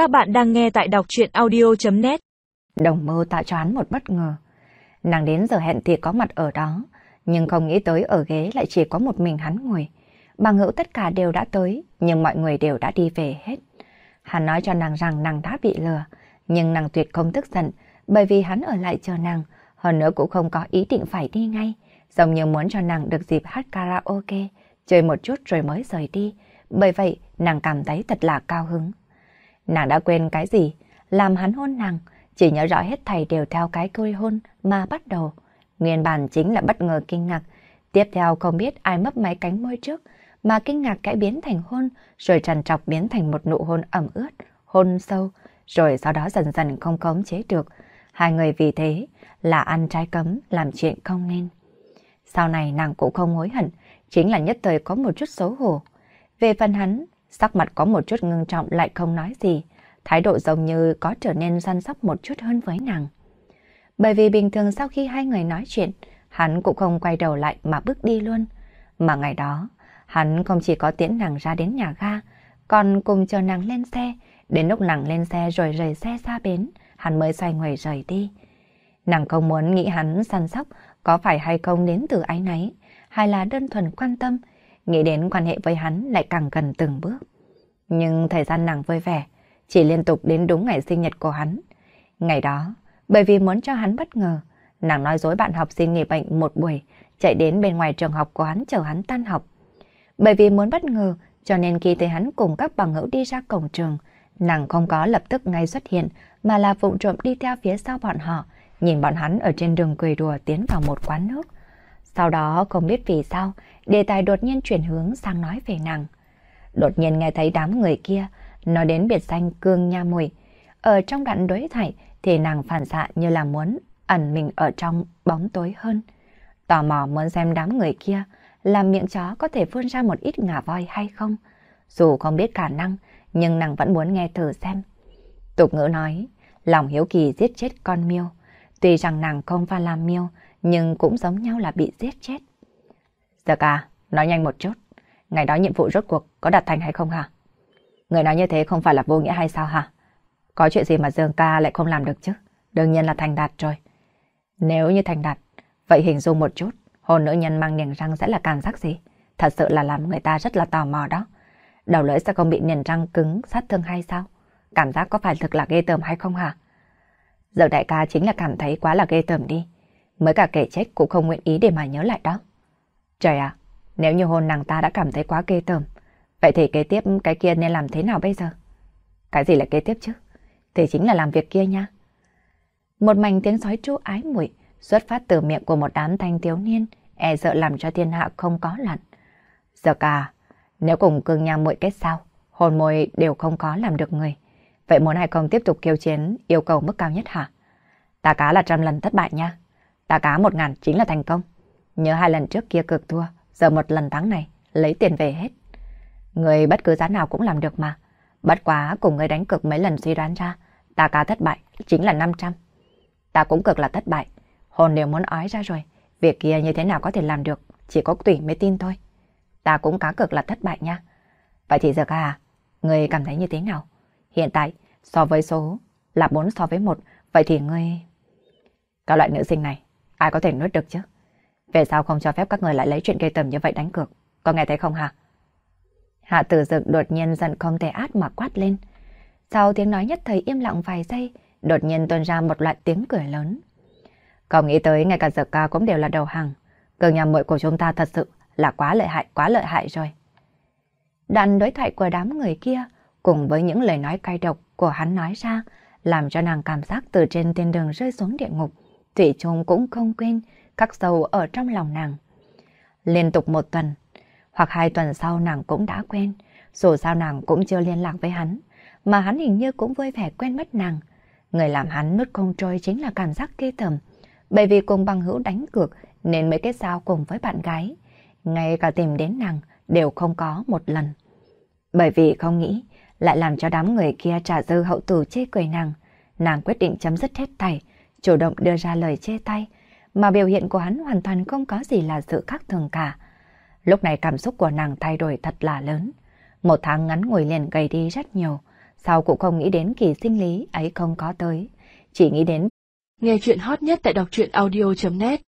Các bạn đang nghe tại đọc chuyện audio.net Đồng mơ tạo cho hắn một bất ngờ. Nàng đến giờ hẹn thì có mặt ở đó, nhưng không nghĩ tới ở ghế lại chỉ có một mình hắn ngồi. Bằng hữu tất cả đều đã tới, nhưng mọi người đều đã đi về hết. Hắn nói cho nàng rằng nàng đã bị lừa, nhưng nàng tuyệt không tức giận, bởi vì hắn ở lại chờ nàng, hơn nữa cũng không có ý định phải đi ngay, giống như muốn cho nàng được dịp hát karaoke, chơi một chút rồi mới rời đi. Bởi vậy, nàng cảm thấy thật là cao hứng. Nàng đã quên cái gì? Làm hắn hôn nàng, chỉ nhớ rõ hết thầy đều theo cái côi hôn mà bắt đầu. Nguyên bản chính là bất ngờ kinh ngạc. Tiếp theo không biết ai mấp máy cánh môi trước, mà kinh ngạc cải biến thành hôn, rồi trằn trọc biến thành một nụ hôn ẩm ướt, hôn sâu, rồi sau đó dần dần không khống chế được. Hai người vì thế là ăn trái cấm, làm chuyện không nên. Sau này nàng cũng không hối hận, chính là nhất thời có một chút xấu hổ. Về phần hắn, sắc mặt có một chút ngưng trọng lại không nói gì, thái độ giống như có trở nên săn sóc một chút hơn với nàng. Bởi vì bình thường sau khi hai người nói chuyện, hắn cũng không quay đầu lại mà bước đi luôn. Mà ngày đó, hắn không chỉ có tiễn nàng ra đến nhà ga, còn cùng chờ nàng lên xe, đến lúc nàng lên xe rồi rời xe xa bến, hắn mới xoay người rời đi. Nàng không muốn nghĩ hắn săn sóc có phải hay không đến từ ái náy, hay là đơn thuần quan tâm, nghĩ đến quan hệ với hắn lại càng gần từng bước. Nhưng thời gian nàng vui vẻ, chỉ liên tục đến đúng ngày sinh nhật của hắn. Ngày đó, bởi vì muốn cho hắn bất ngờ, nàng nói dối bạn học sinh nghỉ bệnh một buổi, chạy đến bên ngoài trường học của hắn chờ hắn tan học. Bởi vì muốn bất ngờ, cho nên khi thấy hắn cùng các bằng hữu đi ra cổng trường, nàng không có lập tức ngay xuất hiện, mà là vụng trộm đi theo phía sau bọn họ, nhìn bọn hắn ở trên đường cười đùa tiến vào một quán nước. Sau đó không biết vì sao, đề tài đột nhiên chuyển hướng sang nói về nàng. Đột nhiên nghe thấy đám người kia nói đến biệt danh cương nha mùi. Ở trong đoạn đối thoại thì nàng phản xạ như là muốn ẩn mình ở trong bóng tối hơn. Tò mò muốn xem đám người kia làm miệng chó có thể phun ra một ít ngả voi hay không. Dù không biết khả năng, nhưng nàng vẫn muốn nghe thử xem. Tục ngữ nói, lòng hiếu kỳ giết chết con miêu. Tuy rằng nàng không phải làm miêu, nhưng cũng giống nhau là bị giết chết. Dạ Giờ cả, nói nhanh một chút. Ngày đó nhiệm vụ rốt cuộc có đạt thành hay không hả? Người nói như thế không phải là vô nghĩa hay sao hả? Có chuyện gì mà Dương ca lại không làm được chứ? Đương nhiên là thành đạt rồi. Nếu như thành đạt, vậy hình dung một chút, hồn nữ nhân mang niềng răng sẽ là cảm giác gì? Thật sự là làm người ta rất là tò mò đó. Đầu lưỡi sẽ không bị niềng răng cứng, sát thương hay sao? Cảm giác có phải thực là ghê tởm hay không hả? Giờ đại ca chính là cảm thấy quá là ghê tởm đi. Mới cả kẻ chết cũng không nguyện ý để mà nhớ lại đó. Trời ạ, nếu như hôn nàng ta đã cảm thấy quá ghê tởm, vậy thì kế tiếp cái kia nên làm thế nào bây giờ? Cái gì là kế tiếp chứ? Thì chính là làm việc kia nha. Một mảnh tiếng sói tru ái muội xuất phát từ miệng của một đám thanh thiếu niên, e sợ làm cho thiên hạ không có lặn. Giờ cả, nếu cùng cương nhà muội kết sao, hồn môi đều không có làm được người. Vậy muốn hay không tiếp tục kêu chiến yêu cầu mức cao nhất hả? Tà cá là trăm lần thất bại nha. Tà cá một ngàn chính là thành công. Nhớ hai lần trước kia cực thua, giờ một lần thắng này, lấy tiền về hết. Người bất cứ giá nào cũng làm được mà. Bất quá cùng người đánh cực mấy lần suy đoán ra, tà cá thất bại chính là 500. Ta cũng cực là thất bại, hồn đều muốn ói ra rồi. Việc kia như thế nào có thể làm được, chỉ có tùy mới tin thôi. Ta cũng cá cực là thất bại nha. Vậy thì giờ à, người cảm thấy như thế nào? Hiện tại, so với số là 4 so với 1, vậy thì ngươi... Các loại nữ sinh này, ai có thể nuốt được chứ? Về sao không cho phép các người lại lấy chuyện gây tầm như vậy đánh cược? Có nghe thấy không hả? Hạ tử dực đột nhiên giận không thể át mà quát lên. Sau tiếng nói nhất thời im lặng vài giây, đột nhiên tuôn ra một loại tiếng cười lớn. Không nghĩ tới ngay cả dược ca cũng đều là đầu hàng. Cường nhà muội của chúng ta thật sự là quá lợi hại, quá lợi hại rồi. Đoạn đối thoại của đám người kia cùng với những lời nói cay độc của hắn nói ra, làm cho nàng cảm giác từ trên thiên đường rơi xuống địa ngục. Thủy Trung cũng không quên các sâu ở trong lòng nàng. Liên tục một tuần, hoặc hai tuần sau nàng cũng đã quen, dù sao nàng cũng chưa liên lạc với hắn, mà hắn hình như cũng vui vẻ quen mất nàng. Người làm hắn nuốt không trôi chính là cảm giác ghê tởm, bởi vì cùng bằng hữu đánh cược nên mới kết giao cùng với bạn gái. Ngay cả tìm đến nàng đều không có một lần. Bởi vì không nghĩ lại làm cho đám người kia trả dư hậu tử chê cười nàng. Nàng quyết định chấm dứt hết thảy, chủ động đưa ra lời chê tay, mà biểu hiện của hắn hoàn toàn không có gì là sự khác thường cả. Lúc này cảm xúc của nàng thay đổi thật là lớn. Một tháng ngắn ngủi liền gầy đi rất nhiều, Sau cũng không nghĩ đến kỳ sinh lý ấy không có tới, chỉ nghĩ đến. Nghe chuyện hot nhất tại đọc truyện audio.net